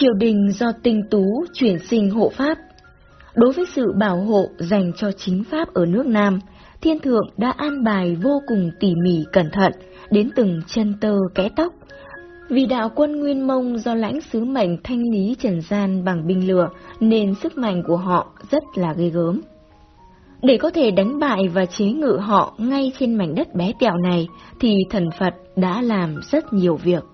Triều đình do tinh tú chuyển sinh hộ pháp. Đối với sự bảo hộ dành cho chính pháp ở nước Nam, thiên thượng đã an bài vô cùng tỉ mỉ cẩn thận đến từng chân tơ kẽ tóc. Vì đạo quân Nguyên Mông do lãnh sứ mệnh thanh lý trần gian bằng binh lửa nên sức mạnh của họ rất là ghê gớm. Để có thể đánh bại và chế ngự họ ngay trên mảnh đất bé tẹo này thì thần Phật đã làm rất nhiều việc.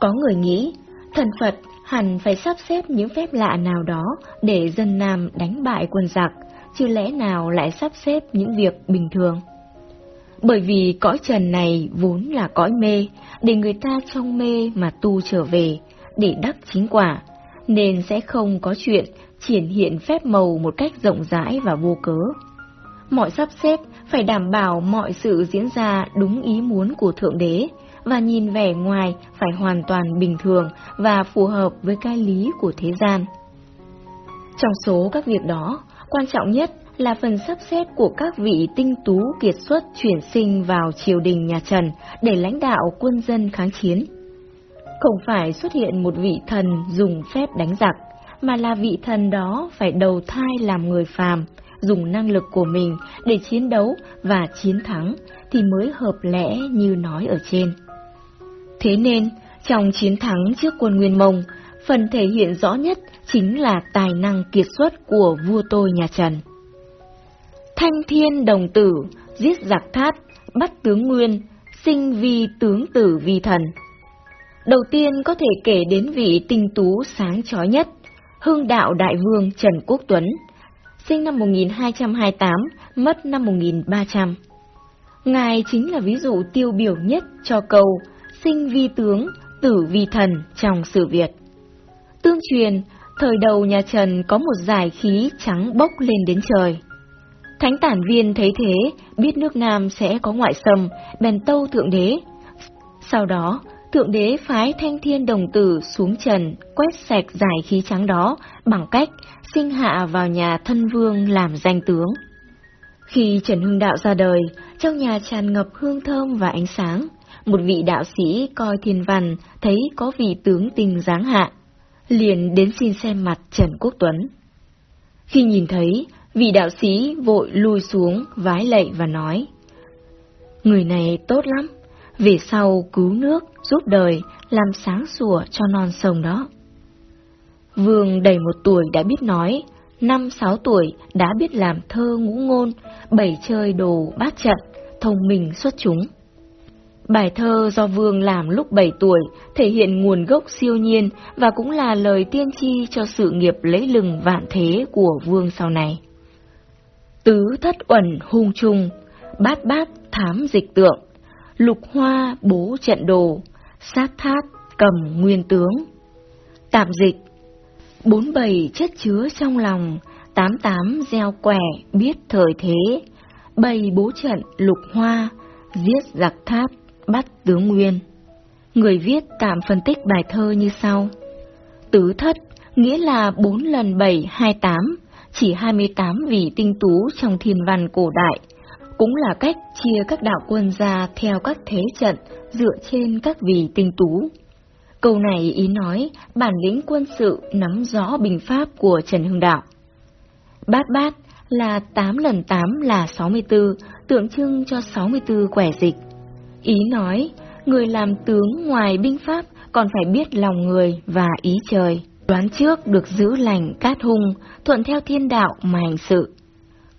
Có người nghĩ thần Phật hẳn phải sắp xếp những phép lạ nào đó để dân Nam đánh bại quân giặc, chứ lẽ nào lại sắp xếp những việc bình thường. Bởi vì cõi trần này vốn là cõi mê, để người ta trong mê mà tu trở về, để đắc chính quả, nên sẽ không có chuyện triển hiện phép màu một cách rộng rãi và vô cớ. Mọi sắp xếp phải đảm bảo mọi sự diễn ra đúng ý muốn của Thượng Đế, và nhìn vẻ ngoài phải hoàn toàn bình thường và phù hợp với cái lý của thế gian. Trong số các việc đó, quan trọng nhất là phần sắp xếp của các vị tinh tú kiệt xuất chuyển sinh vào triều đình nhà Trần để lãnh đạo quân dân kháng chiến. Không phải xuất hiện một vị thần dùng phép đánh giặc, mà là vị thần đó phải đầu thai làm người phàm, dùng năng lực của mình để chiến đấu và chiến thắng thì mới hợp lẽ như nói ở trên. Thế nên, trong chiến thắng trước quân Nguyên Mông, phần thể hiện rõ nhất chính là tài năng kiệt xuất của vua tôi nhà Trần. Thanh thiên đồng tử, giết giặc thát, bắt tướng Nguyên, sinh vi tướng tử vi thần. Đầu tiên có thể kể đến vị tinh tú sáng chói nhất, hương đạo đại vương Trần Quốc Tuấn, sinh năm 1228, mất năm 1300. Ngài chính là ví dụ tiêu biểu nhất cho câu sinh vi tướng, tử vi thần trong sự Việt. Tương truyền, thời đầu nhà Trần có một giải khí trắng bốc lên đến trời. Thánh tản viên thấy thế, biết nước Nam sẽ có ngoại xâm, bèn tâu thượng đế. Sau đó, thượng đế phái thanh thiên đồng tử xuống trần, quét sạch giải khí trắng đó bằng cách sinh hạ vào nhà thân vương làm danh tướng. Khi Trần Hưng Đạo ra đời, trong nhà tràn ngập hương thơm và ánh sáng một vị đạo sĩ coi thiên văn thấy có vị tướng tình dáng hạ, liền đến xin xem mặt Trần Quốc Tuấn. Khi nhìn thấy, vị đạo sĩ vội lui xuống vái lạy và nói, Người này tốt lắm, về sau cứu nước, giúp đời, làm sáng sủa cho non sông đó. Vương đầy một tuổi đã biết nói, năm sáu tuổi đã biết làm thơ ngũ ngôn, bảy chơi đồ bát trận, thông minh xuất chúng. Bài thơ do Vương làm lúc 7 tuổi thể hiện nguồn gốc siêu nhiên và cũng là lời tiên tri cho sự nghiệp lấy lừng vạn thế của Vương sau này. Tứ thất uẩn hung trung, bát bát thám dịch tượng, lục hoa bố trận đồ, sát thát cầm nguyên tướng. Tạm dịch Bốn bầy chất chứa trong lòng, tám tám gieo quẻ biết thời thế, bầy bố trận lục hoa, giết giặc tháp bắt tướng Nguyên. Người viết tạm phân tích bài thơ như sau. Tứ thất nghĩa là 4 lần 7 28, chỉ 28 vị tinh tú trong thiên văn cổ đại, cũng là cách chia các đạo quân ra theo các thế trận dựa trên các vị tinh tú. Câu này ý nói bản lĩnh quân sự nắm rõ bình pháp của Trần Hưng Đạo. Bát bát là 8 lần 8 là 64, tượng trưng cho 64 quẻ dịch. Ý nói, người làm tướng ngoài binh pháp còn phải biết lòng người và ý trời, đoán trước được giữ lành cát hung, thuận theo thiên đạo mà hành sự.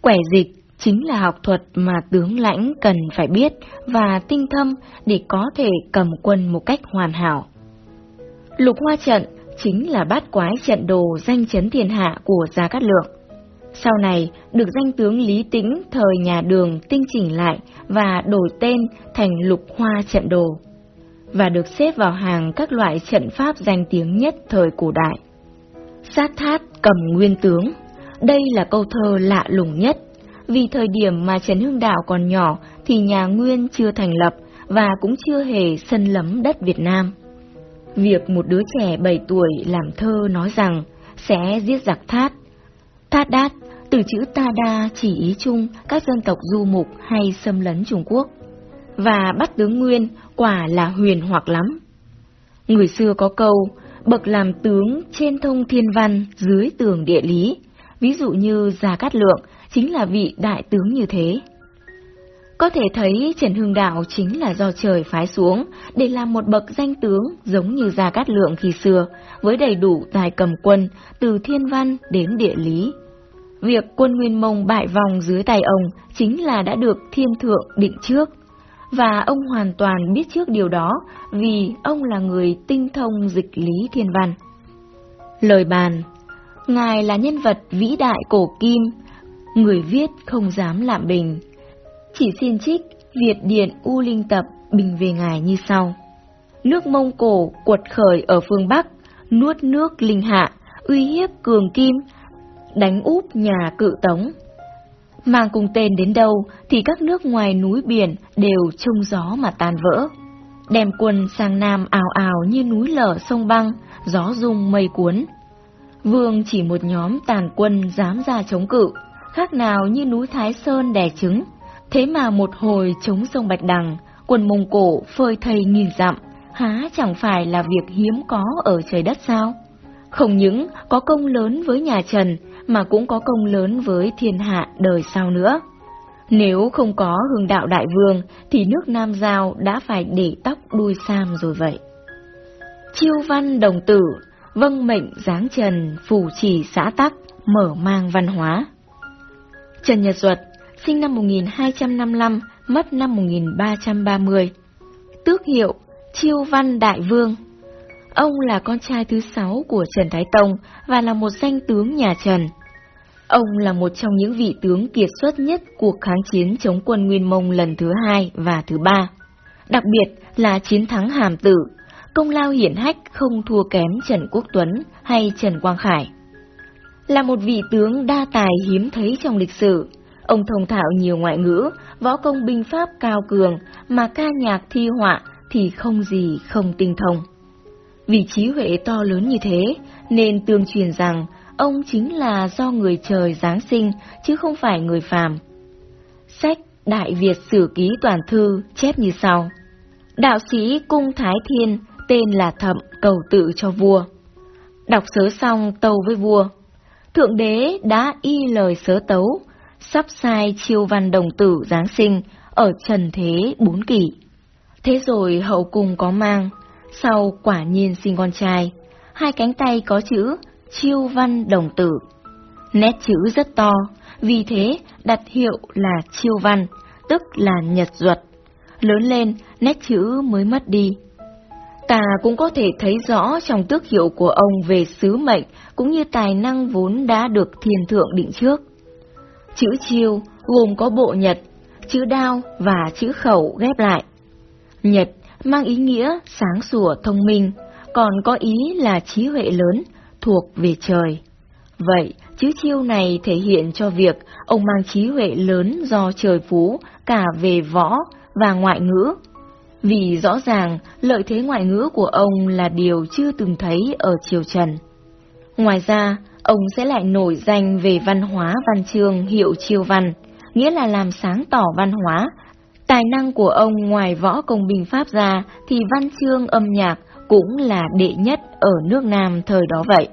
Quẻ dịch chính là học thuật mà tướng lãnh cần phải biết và tinh thâm để có thể cầm quân một cách hoàn hảo. Lục hoa trận chính là bát quái trận đồ danh chấn thiên hạ của Gia Cát Lượng. Sau này, được danh tướng Lý Tĩnh thời nhà đường tinh chỉnh lại và đổi tên thành lục hoa trận đồ, và được xếp vào hàng các loại trận pháp danh tiếng nhất thời cổ đại. Sát thát cầm nguyên tướng, đây là câu thơ lạ lùng nhất, vì thời điểm mà Trần Hưng Đạo còn nhỏ thì nhà Nguyên chưa thành lập và cũng chưa hề sân lấm đất Việt Nam. Việc một đứa trẻ 7 tuổi làm thơ nói rằng sẽ giết giặc thát Thát đát, từ chữ ta đa chỉ ý chung các dân tộc du mục hay xâm lấn Trung Quốc. Và bắt tướng Nguyên quả là huyền hoặc lắm. Người xưa có câu, bậc làm tướng trên thông thiên văn, dưới tường địa lý. Ví dụ như Gia Cát Lượng chính là vị đại tướng như thế. Có thể thấy Trần Hưng Đạo chính là do trời phái xuống để làm một bậc danh tướng giống như Gia Cát Lượng khi xưa, với đầy đủ tài cầm quân từ thiên văn đến địa lý. Việc quân Nguyên Mông bại vòng dưới tay ông chính là đã được thiên thượng định trước, và ông hoàn toàn biết trước điều đó vì ông là người tinh thông dịch lý thiên văn. Lời bàn Ngài là nhân vật vĩ đại cổ kim, người viết không dám lạm bình. Chỉ xin trích Việt Điện U Linh Tập bình về ngài như sau. Nước Mông Cổ quật khởi ở phương Bắc, nuốt nước Linh Hạ, uy hiếp cường kim, đánh úp nhà cự tống. Mang cùng tên đến đâu thì các nước ngoài núi biển đều trông gió mà tan vỡ. Đem quân sang Nam ào ào như núi lở sông băng, gió rung mây cuốn. Vương chỉ một nhóm tàn quân dám ra chống cự, khác nào như núi Thái Sơn đè trứng. Thế mà một hồi chống sông Bạch Đằng, quân Mông Cổ phơi thây nghìn dặm, há chẳng phải là việc hiếm có ở trời đất sao? Không những có công lớn với nhà Trần, mà cũng có công lớn với thiên hạ đời sau nữa. Nếu không có hương đạo đại vương, thì nước Nam Giao đã phải để tóc đuôi sam rồi vậy. Chiêu văn đồng tử, vâng mệnh giáng trần, phủ chỉ xã tắc, mở mang văn hóa. Trần Nhật Duật, sinh năm 1255, mất năm 1330. Tước hiệu, Chiêu Văn Đại Vương. Ông là con trai thứ sáu của Trần Thái Tông và là một danh tướng nhà Trần. Ông là một trong những vị tướng kiệt xuất nhất cuộc kháng chiến chống quân Nguyên Mông lần thứ hai và thứ ba. Đặc biệt là chiến thắng Hàm Tử, công lao hiển hách không thua kém Trần Quốc Tuấn hay Trần Quang Khải. Là một vị tướng đa tài hiếm thấy trong lịch sử, ông thông thạo nhiều ngoại ngữ, võ công binh pháp cao cường, mà ca nhạc thi họa thì không gì không tinh thông. Vì trí huệ to lớn như thế, nên tương truyền rằng ông chính là do người trời Giáng sinh, chứ không phải người phàm. Sách Đại Việt Sử Ký Toàn Thư chép như sau. Đạo sĩ Cung Thái Thiên tên là Thậm cầu tự cho vua. Đọc sớ xong tâu với vua. Thượng đế đã y lời sớ tấu, sắp sai chiêu văn đồng tử Giáng sinh ở trần thế bốn kỷ. Thế rồi hậu cung có mang, sau quả nhiên sinh con trai, hai cánh tay có chữ chiêu văn đồng tử. Nét chữ rất to, vì thế đặt hiệu là chiêu văn, tức là nhật duật. Lớn lên, nét chữ mới mất đi. Ta cũng có thể thấy rõ trong tước hiệu của ông về sứ mệnh cũng như tài năng vốn đã được thiên thượng định trước. Chữ chiêu gồm có bộ nhật, chữ đao và chữ khẩu ghép lại. Nhật mang ý nghĩa sáng sủa thông minh, còn có ý là trí huệ lớn, thuộc về trời. Vậy, chữ chiêu này thể hiện cho việc ông mang trí huệ lớn do trời phú cả về võ và ngoại ngữ. Vì rõ ràng, lợi thế ngoại ngữ của ông là điều chưa từng thấy ở triều Trần. Ngoài ra, ông sẽ lại nổi danh về văn hóa văn chương hiệu chiêu văn, nghĩa là làm sáng tỏ văn hóa. Tài năng của ông ngoài võ công bình pháp ra thì văn chương âm nhạc cũng là đệ nhất ở nước Nam thời đó vậy.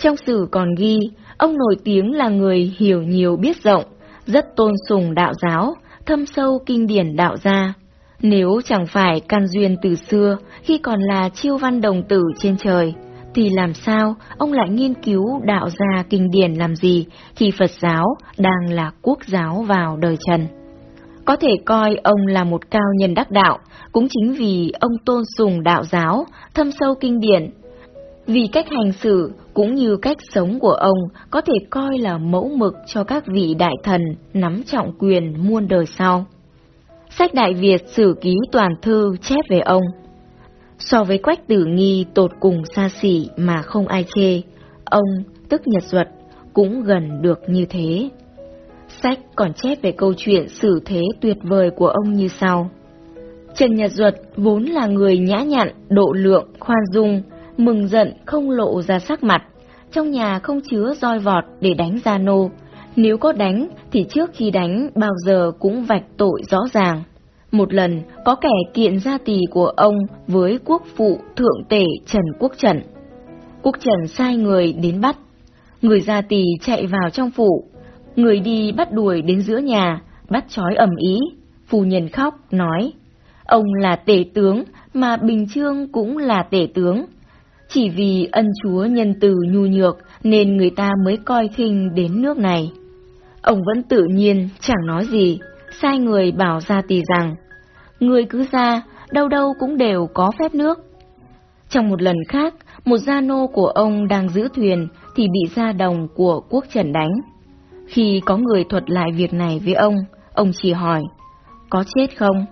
Trong sử còn ghi, ông nổi tiếng là người hiểu nhiều biết rộng, rất tôn sùng đạo giáo, thâm sâu kinh điển đạo gia. Nếu chẳng phải can duyên từ xưa khi còn là chiêu văn đồng tử trên trời, thì làm sao ông lại nghiên cứu đạo gia kinh điển làm gì khi Phật giáo đang là quốc giáo vào đời Trần? Có thể coi ông là một cao nhân đắc đạo, cũng chính vì ông tôn sùng đạo giáo, thâm sâu kinh điển. Vì cách hành xử cũng như cách sống của ông có thể coi là mẫu mực cho các vị đại thần nắm trọng quyền muôn đời sau. Sách Đại Việt sử ký toàn thư chép về ông. So với quách tử nghi tột cùng xa xỉ mà không ai chê, ông, tức Nhật Duật, cũng gần được như thế. Sách còn chép về câu chuyện xử thế tuyệt vời của ông như sau. Trần Nhật Duật vốn là người nhã nhặn, độ lượng, khoan dung, mừng giận không lộ ra sắc mặt. Trong nhà không chứa roi vọt để đánh gia nô. Nếu có đánh thì trước khi đánh bao giờ cũng vạch tội rõ ràng. Một lần, có kẻ kiện gia tỳ của ông với quốc phụ thượng tể Trần Quốc Trần. Quốc Trần sai người đến bắt. Người gia tỳ chạy vào trong phủ. Người đi bắt đuổi đến giữa nhà, bắt trói ẩm ý. Phu nhân khóc, nói, ông là tể tướng, mà Bình Trương cũng là tể tướng. Chỉ vì ân chúa nhân từ nhu nhược nên người ta mới coi khinh đến nước này. Ông vẫn tự nhiên, chẳng nói gì, sai người bảo gia tỳ rằng, người cứ ra, đâu đâu cũng đều có phép nước. Trong một lần khác, một gia nô của ông đang giữ thuyền thì bị gia đồng của quốc trần đánh. Khi có người thuật lại việc này với ông, ông chỉ hỏi, có chết không?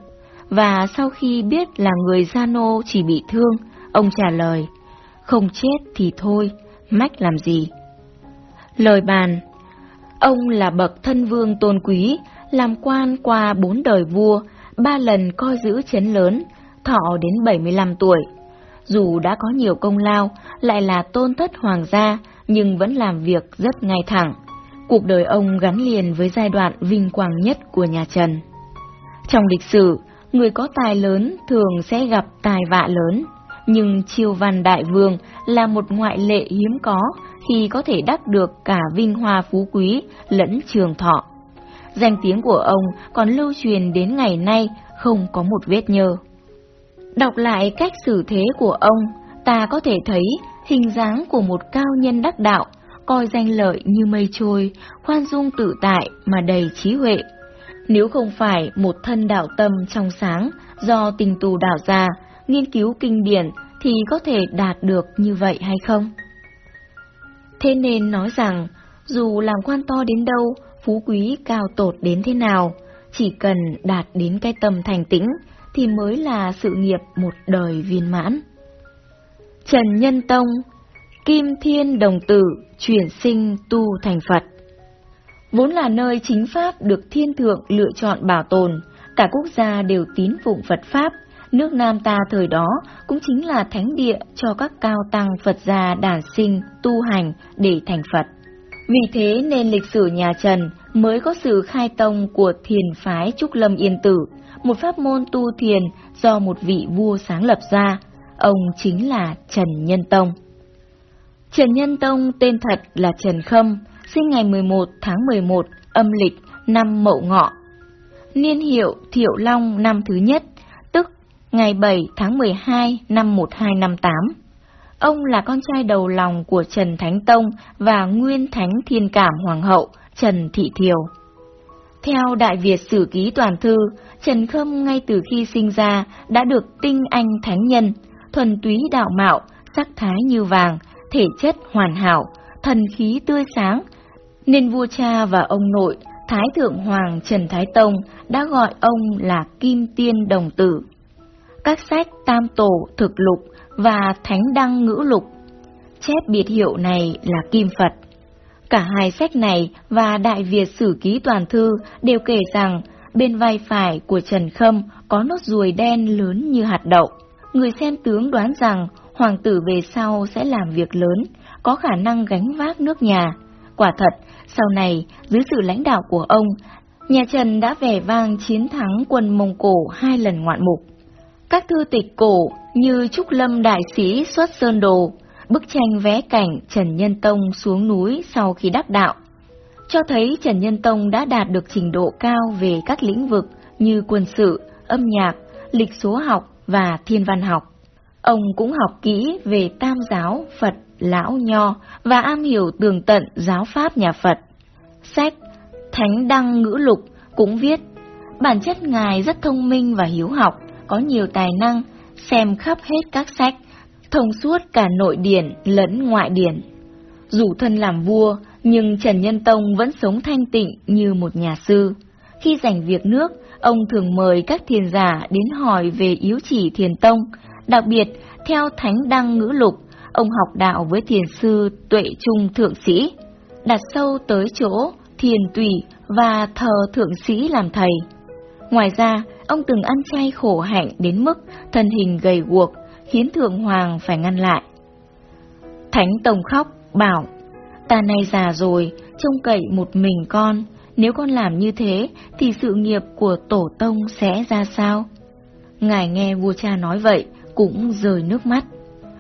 Và sau khi biết là người gia nô chỉ bị thương, ông trả lời, không chết thì thôi, mách làm gì? Lời bàn Ông là bậc thân vương tôn quý, làm quan qua bốn đời vua, ba lần coi giữ chấn lớn, thọ đến 75 tuổi. Dù đã có nhiều công lao, lại là tôn thất hoàng gia, nhưng vẫn làm việc rất ngay thẳng. Cuộc đời ông gắn liền với giai đoạn vinh quang nhất của nhà Trần. Trong lịch sử, người có tài lớn thường sẽ gặp tài vạ lớn, nhưng Chiêu Văn Đại Vương là một ngoại lệ hiếm có khi có thể đắc được cả vinh hoa phú quý lẫn trường thọ. Danh tiếng của ông còn lưu truyền đến ngày nay không có một vết nhơ. Đọc lại cách xử thế của ông, ta có thể thấy hình dáng của một cao nhân đắc đạo, coi danh lợi như mây trôi, khoan dung tự tại mà đầy trí huệ. Nếu không phải một thân đạo tâm trong sáng do tình tù đạo ra, nghiên cứu kinh điển thì có thể đạt được như vậy hay không? Thế nên nói rằng, dù làm quan to đến đâu, phú quý cao tột đến thế nào, chỉ cần đạt đến cái tâm thành tĩnh thì mới là sự nghiệp một đời viên mãn. Trần Nhân Tông, Kim Thiên Đồng Tử, chuyển sinh tu thành Phật. Vốn là nơi chính Pháp được thiên thượng lựa chọn bảo tồn, cả quốc gia đều tín phụng Phật Pháp, nước Nam ta thời đó cũng chính là thánh địa cho các cao tăng Phật gia đản sinh, tu hành để thành Phật. Vì thế nên lịch sử nhà Trần mới có sự khai tông của thiền phái Trúc Lâm Yên Tử, một pháp môn tu thiền do một vị vua sáng lập ra. Ông chính là Trần Nhân Tông. Trần Nhân Tông tên thật là Trần Khâm, sinh ngày 11 tháng 11 âm lịch năm Mậu Ngọ. Niên hiệu Thiệu Long năm thứ nhất, tức ngày 7 tháng 12 năm 1258. Ông là con trai đầu lòng của Trần Thánh Tông và Nguyên Thánh Thiên Cảm Hoàng hậu Trần Thị Thiều. Theo Đại Việt Sử Ký Toàn Thư, Trần Khâm ngay từ khi sinh ra đã được tinh anh thánh nhân, thuần túy đạo mạo, sắc thái như vàng, thể chất hoàn hảo, thần khí tươi sáng, nên vua cha và ông nội Thái Thượng Hoàng Trần Thái Tông đã gọi ông là Kim Tiên Đồng Tử. Các sách Tam Tổ Thực Lục và Thánh Đăng Ngữ Lục chép biệt hiệu này là Kim Phật. Cả hai sách này và Đại Việt Sử Ký Toàn Thư đều kể rằng bên vai phải của Trần Khâm có nốt ruồi đen lớn như hạt đậu. Người xem tướng đoán rằng hoàng tử về sau sẽ làm việc lớn, có khả năng gánh vác nước nhà. Quả thật, sau này, dưới sự lãnh đạo của ông, nhà Trần đã vẻ vang chiến thắng quân Mông Cổ hai lần ngoạn mục. Các thư tịch cổ như Trúc Lâm Đại Sĩ xuất Sơn Đồ, bức tranh vẽ cảnh Trần Nhân Tông xuống núi sau khi đắc đạo, cho thấy Trần Nhân Tông đã đạt được trình độ cao về các lĩnh vực như quân sự, âm nhạc, lịch số học và thiên văn học. Ông cũng học kỹ về tam giáo, Phật, Lão Nho và am hiểu tường tận giáo pháp nhà Phật. Sách Thánh Đăng Ngữ Lục cũng viết, bản chất Ngài rất thông minh và hiếu học, có nhiều tài năng, xem khắp hết các sách, thông suốt cả nội điển lẫn ngoại điển. Dù thân làm vua, nhưng Trần Nhân Tông vẫn sống thanh tịnh như một nhà sư. Khi rảnh việc nước, ông thường mời các thiền giả đến hỏi về yếu chỉ thiền tông, đặc biệt theo Thánh Đăng Ngữ Lục, ông học đạo với thiền sư Tuệ Trung Thượng Sĩ, đặt sâu tới chỗ thiền tùy và thờ Thượng Sĩ làm thầy. Ngoài ra, ông từng ăn chay khổ hạnh đến mức thân hình gầy guộc, khiến Thượng Hoàng phải ngăn lại. Thánh Tông khóc, bảo, ta nay già rồi, trông cậy một mình con, Nếu con làm như thế, thì sự nghiệp của tổ tông sẽ ra sao? Ngài nghe vua cha nói vậy, cũng rơi nước mắt.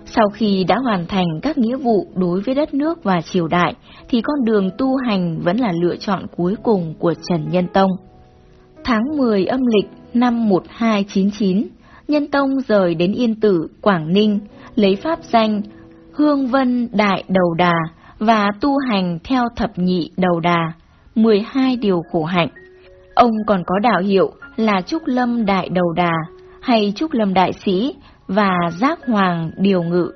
Sau khi đã hoàn thành các nghĩa vụ đối với đất nước và triều đại, thì con đường tu hành vẫn là lựa chọn cuối cùng của Trần Nhân Tông. Tháng 10 âm lịch năm 1299, Nhân Tông rời đến Yên Tử, Quảng Ninh, lấy pháp danh Hương Vân Đại Đầu Đà và tu hành theo thập nhị đầu đà, 12 điều khổ hạnh. Ông còn có đạo hiệu là Trúc Lâm Đại Đầu Đà hay Trúc Lâm Đại Sĩ và Giác Hoàng Điều Ngự.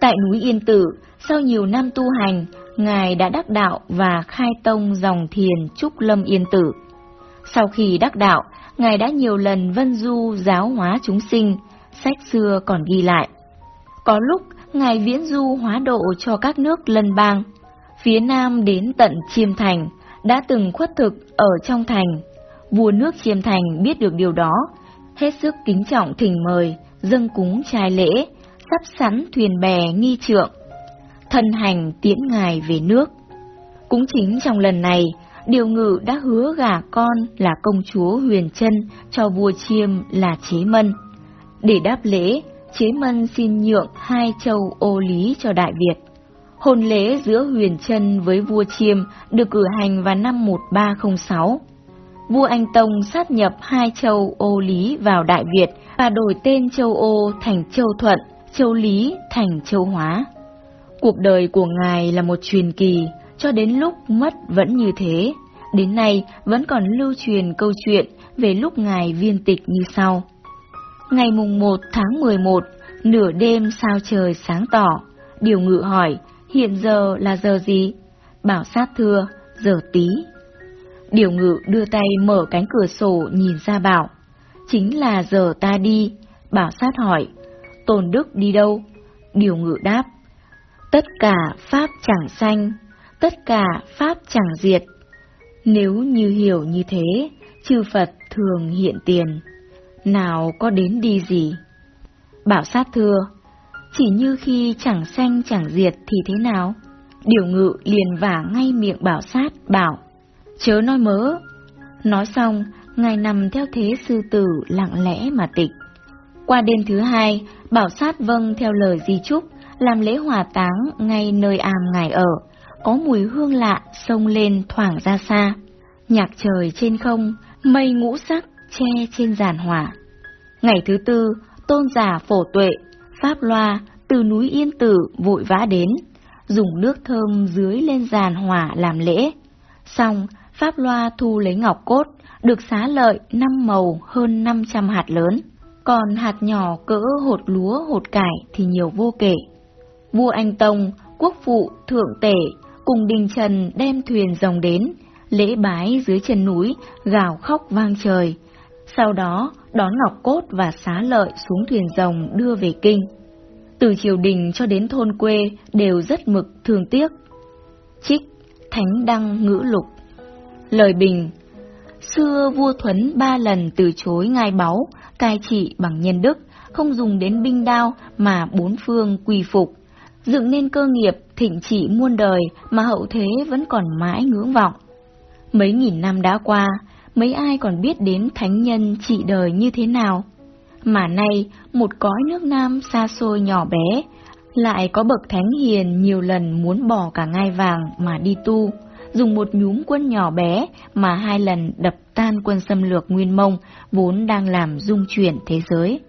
Tại núi Yên Tử, sau nhiều năm tu hành, Ngài đã đắc đạo và khai tông dòng thiền Trúc Lâm Yên Tử. Sau khi đắc đạo, Ngài đã nhiều lần vân du giáo hóa chúng sinh, sách xưa còn ghi lại. Có lúc, Ngài viễn du hóa độ cho các nước lân bang. Phía Nam đến tận Chiêm Thành, đã từng khuất thực ở trong thành. Vua nước Chiêm Thành biết được điều đó, hết sức kính trọng thỉnh mời, dâng cúng trai lễ, sắp sẵn thuyền bè nghi trượng, thân hành tiễn ngài về nước. Cũng chính trong lần này, Điều Ngự đã hứa gả con là công chúa Huyền Trân cho vua Chiêm là Chế Mân. Để đáp lễ, Chế Mân xin nhượng hai châu ô lý cho Đại Việt. Hôn lễ giữa Huyền Trân với vua Chiêm được cử hành vào năm 1306 vua Anh Tông sát nhập hai châu ô Lý vào Đại Việt và đổi tên châu ô thành châu Thuận, châu Lý thành châu Hóa. Cuộc đời của ngài là một truyền kỳ, cho đến lúc mất vẫn như thế. Đến nay vẫn còn lưu truyền câu chuyện về lúc ngài viên tịch như sau. Ngày mùng 1 tháng 11, nửa đêm sao trời sáng tỏ, điều ngự hỏi, hiện giờ là giờ gì? Bảo sát thưa, giờ tí. Điều ngự đưa tay mở cánh cửa sổ nhìn ra bảo. Chính là giờ ta đi. Bảo sát hỏi. Tôn Đức đi đâu? Điều ngự đáp. Tất cả Pháp chẳng sanh, tất cả Pháp chẳng diệt. Nếu như hiểu như thế, chư Phật thường hiện tiền. Nào có đến đi gì? Bảo sát thưa, chỉ như khi chẳng sanh chẳng diệt thì thế nào? Điều ngự liền vả ngay miệng bảo sát, bảo chớ nói mớ. Nói xong, ngài nằm theo thế sư tử lặng lẽ mà tịch. Qua đêm thứ hai, bảo sát vâng theo lời di trúc, làm lễ hỏa táng ngay nơi àm ngài ở, có mùi hương lạ sông lên thoảng ra xa. Nhạc trời trên không, mây ngũ sắc che trên giàn hỏa. Ngày thứ tư, tôn giả phổ tuệ, pháp loa từ núi Yên Tử vội vã đến, dùng nước thơm dưới lên giàn hỏa làm lễ. Xong, Pháp Loa thu lấy ngọc cốt, được xá lợi năm màu hơn 500 hạt lớn, còn hạt nhỏ cỡ hột lúa hột cải thì nhiều vô kể. Vua Anh Tông, quốc phụ, thượng tể, cùng đình trần đem thuyền rồng đến, lễ bái dưới chân núi, gào khóc vang trời. Sau đó, đón ngọc cốt và xá lợi xuống thuyền rồng đưa về kinh. Từ triều đình cho đến thôn quê đều rất mực thương tiếc. Trích Thánh Đăng Ngữ Lục Lời bình Xưa vua Thuấn ba lần từ chối ngai báu, cai trị bằng nhân đức, không dùng đến binh đao mà bốn phương quỳ phục, dựng nên cơ nghiệp thịnh trị muôn đời mà hậu thế vẫn còn mãi ngưỡng vọng. Mấy nghìn năm đã qua, mấy ai còn biết đến thánh nhân trị đời như thế nào? Mà nay, một cõi nước Nam xa xôi nhỏ bé, lại có bậc thánh hiền nhiều lần muốn bỏ cả ngai vàng mà đi tu, dùng một nhúm quân nhỏ bé mà hai lần đập tan quân xâm lược Nguyên Mông vốn đang làm dung chuyển thế giới.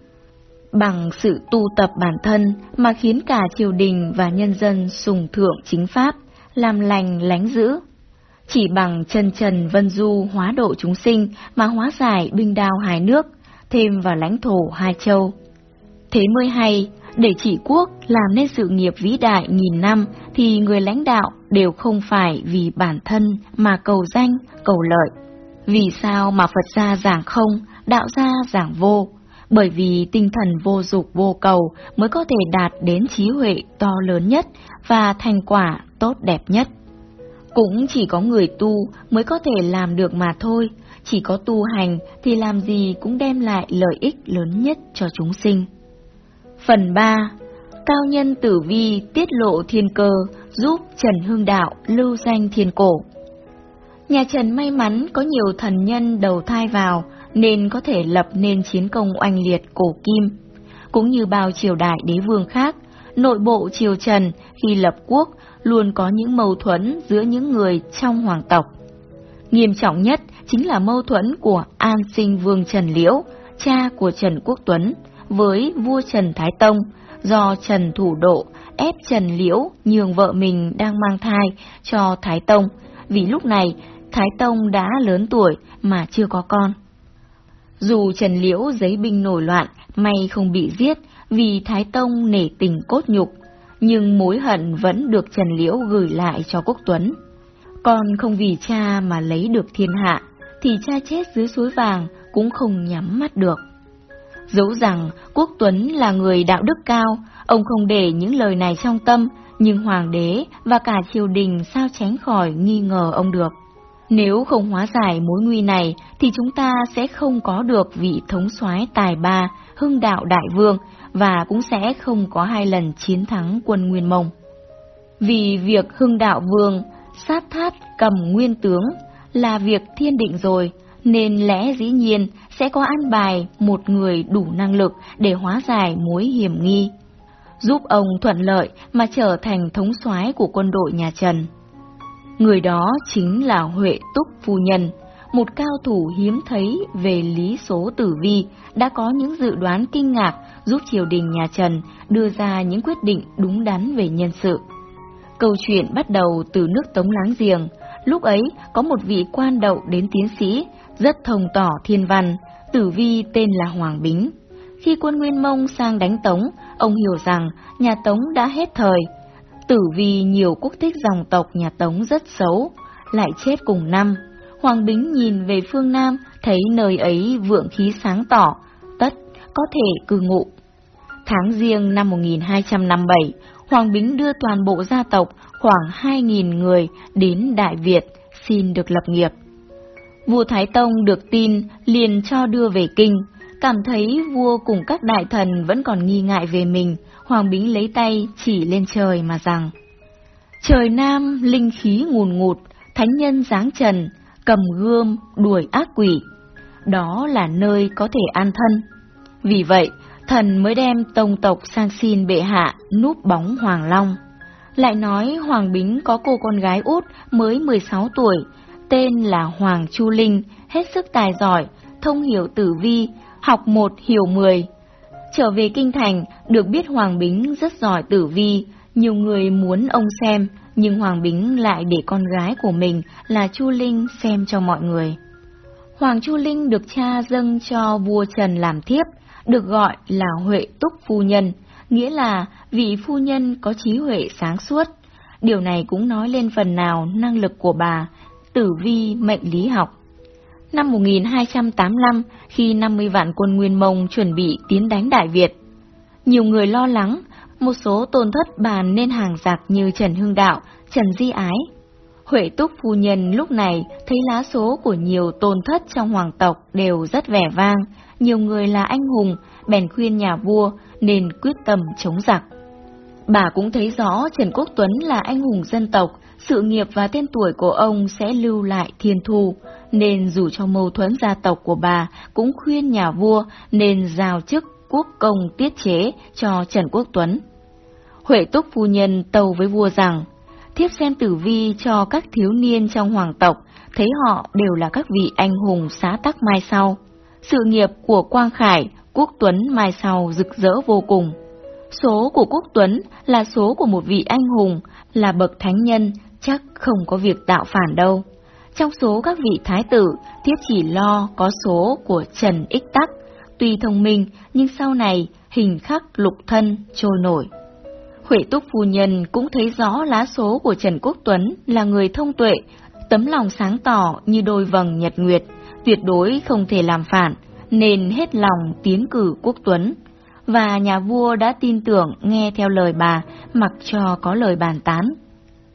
Bằng sự tu tập bản thân mà khiến cả triều đình và nhân dân sùng thượng chính pháp, làm lành lánh giữ. Chỉ bằng chân trần vân du hóa độ chúng sinh mà hóa giải binh đao hai nước, thêm vào lãnh thổ hai châu. Thế mới hay, để trị quốc làm nên sự nghiệp vĩ đại nghìn năm thì người lãnh đạo đều không phải vì bản thân mà cầu danh, cầu lợi. Vì sao mà Phật gia giảng không, đạo gia giảng vô? Bởi vì tinh thần vô dục vô cầu mới có thể đạt đến trí huệ to lớn nhất và thành quả tốt đẹp nhất. Cũng chỉ có người tu mới có thể làm được mà thôi, chỉ có tu hành thì làm gì cũng đem lại lợi ích lớn nhất cho chúng sinh. Phần 3. Cao nhân tử vi tiết lộ thiên cơ, giúp Trần Hương Đạo lưu danh thiên cổ. Nhà Trần may mắn có nhiều thần nhân đầu thai vào nên có thể lập nên chiến công oanh liệt cổ kim. Cũng như bao triều đại đế vương khác, nội bộ triều Trần khi lập quốc luôn có những mâu thuẫn giữa những người trong hoàng tộc. Nghiêm trọng nhất chính là mâu thuẫn của An Sinh Vương Trần Liễu, cha của Trần Quốc Tuấn, với vua Trần Thái Tông, do Trần Thủ Độ ép Trần Liễu nhường vợ mình đang mang thai cho Thái Tông, vì lúc này Thái Tông đã lớn tuổi mà chưa có con. Dù Trần Liễu giấy binh nổi loạn, may không bị giết vì Thái Tông nể tình cốt nhục, nhưng mối hận vẫn được Trần Liễu gửi lại cho Quốc Tuấn. Con không vì cha mà lấy được thiên hạ, thì cha chết dưới suối vàng cũng không nhắm mắt được. Dẫu rằng Quốc Tuấn là người đạo đức cao, ông không để những lời này trong tâm, nhưng hoàng đế và cả triều đình sao tránh khỏi nghi ngờ ông được. Nếu không hóa giải mối nguy này thì chúng ta sẽ không có được vị thống soái tài ba, hưng đạo đại vương và cũng sẽ không có hai lần chiến thắng quân Nguyên Mông. Vì việc hưng đạo vương sát thát cầm nguyên tướng là việc thiên định rồi, nên lẽ dĩ nhiên sẽ có an bài một người đủ năng lực để hóa giải mối hiểm nghi, giúp ông thuận lợi mà trở thành thống soái của quân đội nhà Trần. Người đó chính là Huệ Túc Phu Nhân, một cao thủ hiếm thấy về lý số tử vi, đã có những dự đoán kinh ngạc giúp triều đình nhà Trần đưa ra những quyết định đúng đắn về nhân sự. Câu chuyện bắt đầu từ nước Tống láng giềng, lúc ấy có một vị quan đậu đến tiến sĩ, rất thông tỏ thiên văn, tử vi tên là Hoàng Bính. Khi quân Nguyên Mông sang đánh Tống, ông hiểu rằng nhà Tống đã hết thời, Tử vi nhiều quốc thích dòng tộc nhà Tống rất xấu, lại chết cùng năm. Hoàng Bính nhìn về phương Nam, thấy nơi ấy vượng khí sáng tỏ, tất có thể cư ngụ. Tháng riêng năm 1257, Hoàng Bính đưa toàn bộ gia tộc khoảng 2.000 người đến Đại Việt xin được lập nghiệp. Vua Thái Tông được tin liền cho đưa về kinh, cảm thấy vua cùng các đại thần vẫn còn nghi ngại về mình, Hoàng Bính lấy tay chỉ lên trời mà rằng Trời Nam linh khí ngùn ngụt, thánh nhân dáng trần, cầm gươm đuổi ác quỷ. Đó là nơi có thể an thân. Vì vậy, thần mới đem tông tộc sang xin bệ hạ núp bóng Hoàng Long. Lại nói Hoàng Bính có cô con gái út mới 16 tuổi, tên là Hoàng Chu Linh, hết sức tài giỏi, thông hiểu tử vi, học một hiểu mười, Trở về kinh thành, được biết Hoàng Bính rất giỏi tử vi, nhiều người muốn ông xem, nhưng Hoàng Bính lại để con gái của mình là Chu Linh xem cho mọi người. Hoàng Chu Linh được cha dâng cho vua Trần làm thiếp, được gọi là Huệ Túc Phu Nhân, nghĩa là vị phu nhân có trí huệ sáng suốt. Điều này cũng nói lên phần nào năng lực của bà, tử vi mệnh lý học. Năm 1285, khi 50 vạn quân Nguyên Mông chuẩn bị tiến đánh Đại Việt, nhiều người lo lắng một số tôn thất bàn nên hàng giặc như Trần Hưng Đạo, Trần Di Ái. Huệ Túc Phu Nhân lúc này thấy lá số của nhiều tôn thất trong hoàng tộc đều rất vẻ vang, nhiều người là anh hùng, bèn khuyên nhà vua nên quyết tâm chống giặc. Bà cũng thấy rõ Trần Quốc Tuấn là anh hùng dân tộc, sự nghiệp và tên tuổi của ông sẽ lưu lại thiên thu, nên dù cho mâu thuẫn gia tộc của bà cũng khuyên nhà vua nên giao chức quốc công tiết chế cho Trần Quốc Tuấn. Huệ Túc phu nhân tâu với vua rằng, thiếp xem tử vi cho các thiếu niên trong hoàng tộc, thấy họ đều là các vị anh hùng xá tắc mai sau. Sự nghiệp của Quang Khải, Quốc Tuấn mai sau rực rỡ vô cùng. Số của Quốc Tuấn là số của một vị anh hùng, là bậc thánh nhân, chắc không có việc tạo phản đâu. Trong số các vị thái tử, thiếp chỉ lo có số của Trần Ích Tắc, tuy thông minh nhưng sau này hình khắc lục thân trôi nổi. Huệ Túc Phu Nhân cũng thấy rõ lá số của Trần Quốc Tuấn là người thông tuệ, tấm lòng sáng tỏ như đôi vầng nhật nguyệt, tuyệt đối không thể làm phản, nên hết lòng tiến cử Quốc Tuấn. Và nhà vua đã tin tưởng nghe theo lời bà, mặc cho có lời bàn tán.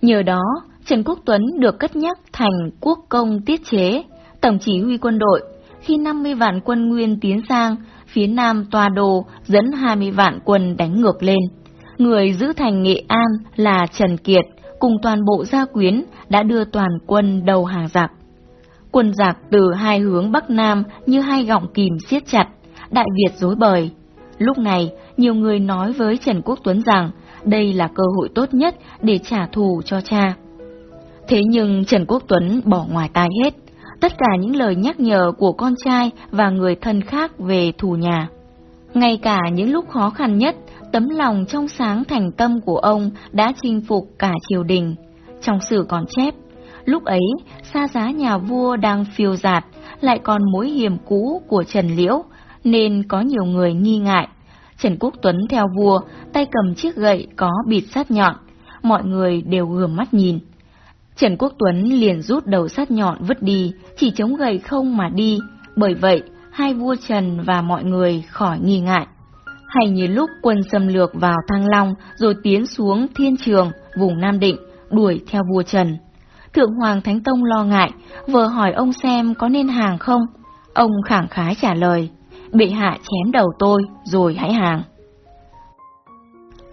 Nhờ đó, Trần Quốc Tuấn được cất nhắc thành quốc công tiết chế, tổng chỉ huy quân đội. Khi 50 vạn quân nguyên tiến sang, phía nam tòa đồ dẫn 20 vạn quân đánh ngược lên. Người giữ thành Nghệ An là Trần Kiệt cùng toàn bộ gia quyến đã đưa toàn quân đầu hàng giặc. Quân giặc từ hai hướng Bắc Nam như hai gọng kìm siết chặt, Đại Việt dối bời. Lúc này, nhiều người nói với Trần Quốc Tuấn rằng đây là cơ hội tốt nhất để trả thù cho cha. Thế nhưng Trần Quốc Tuấn bỏ ngoài tai hết, tất cả những lời nhắc nhở của con trai và người thân khác về thù nhà. Ngay cả những lúc khó khăn nhất, tấm lòng trong sáng thành tâm của ông đã chinh phục cả triều đình. Trong sử còn chép, lúc ấy xa giá nhà vua đang phiêu giạt, lại còn mối hiểm cũ của Trần Liễu, nên có nhiều người nghi ngại. Trần Quốc Tuấn theo vua, tay cầm chiếc gậy có bịt sắt nhọn, mọi người đều gườm mắt nhìn. Trần Quốc Tuấn liền rút đầu sắt nhọn vứt đi, chỉ chống gậy không mà đi, bởi vậy hai vua Trần và mọi người khỏi nghi ngại. Hay như lúc quân xâm lược vào Thăng Long rồi tiến xuống Thiên Trường, vùng Nam Định, đuổi theo vua Trần. Thượng Hoàng Thánh Tông lo ngại, vừa hỏi ông xem có nên hàng không. Ông khẳng khái trả lời, bị hạ chém đầu tôi rồi hãy hàng.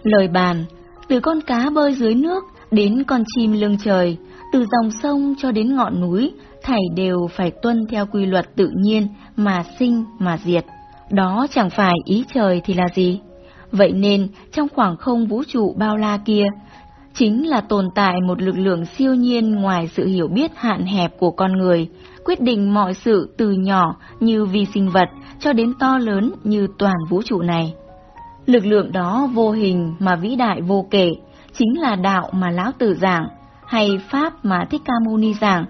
Lời bàn, từ con cá bơi dưới nước đến con chim lương trời, từ dòng sông cho đến ngọn núi, thảy đều phải tuân theo quy luật tự nhiên mà sinh mà diệt. Đó chẳng phải ý trời thì là gì? Vậy nên, trong khoảng không vũ trụ bao la kia, chính là tồn tại một lực lượng siêu nhiên ngoài sự hiểu biết hạn hẹp của con người, quyết định mọi sự từ nhỏ như vi sinh vật cho đến to lớn như toàn vũ trụ này. Lực lượng đó vô hình mà vĩ đại vô kể, chính là đạo mà Lão Tử giảng, hay Pháp mà Thích Ca Mâu Ni giảng,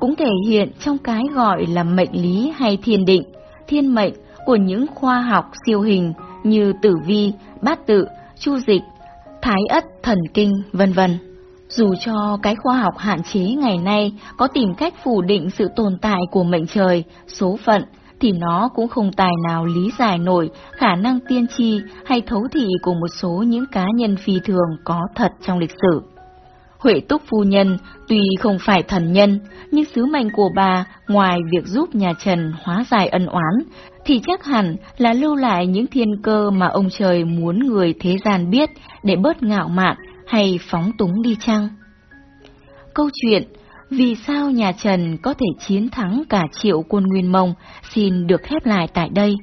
cũng thể hiện trong cái gọi là mệnh lý hay thiên định, thiên mệnh của những khoa học siêu hình như tử vi, bát tự, chu dịch, thái ất, thần kinh, vân vân. Dù cho cái khoa học hạn chế ngày nay có tìm cách phủ định sự tồn tại của mệnh trời, số phận, thì nó cũng không tài nào lý giải nổi khả năng tiên tri hay thấu thị của một số những cá nhân phi thường có thật trong lịch sử. Huệ Túc Phu Nhân tuy không phải thần nhân, nhưng sứ mệnh của bà ngoài việc giúp nhà Trần hóa giải ân oán, thì chắc hẳn là lưu lại những thiên cơ mà ông trời muốn người thế gian biết để bớt ngạo mạn hay phóng túng đi chăng? Câu chuyện, Vì sao nhà Trần có thể chiến thắng cả triệu quân Nguyên Mông, xin được khép lại tại đây.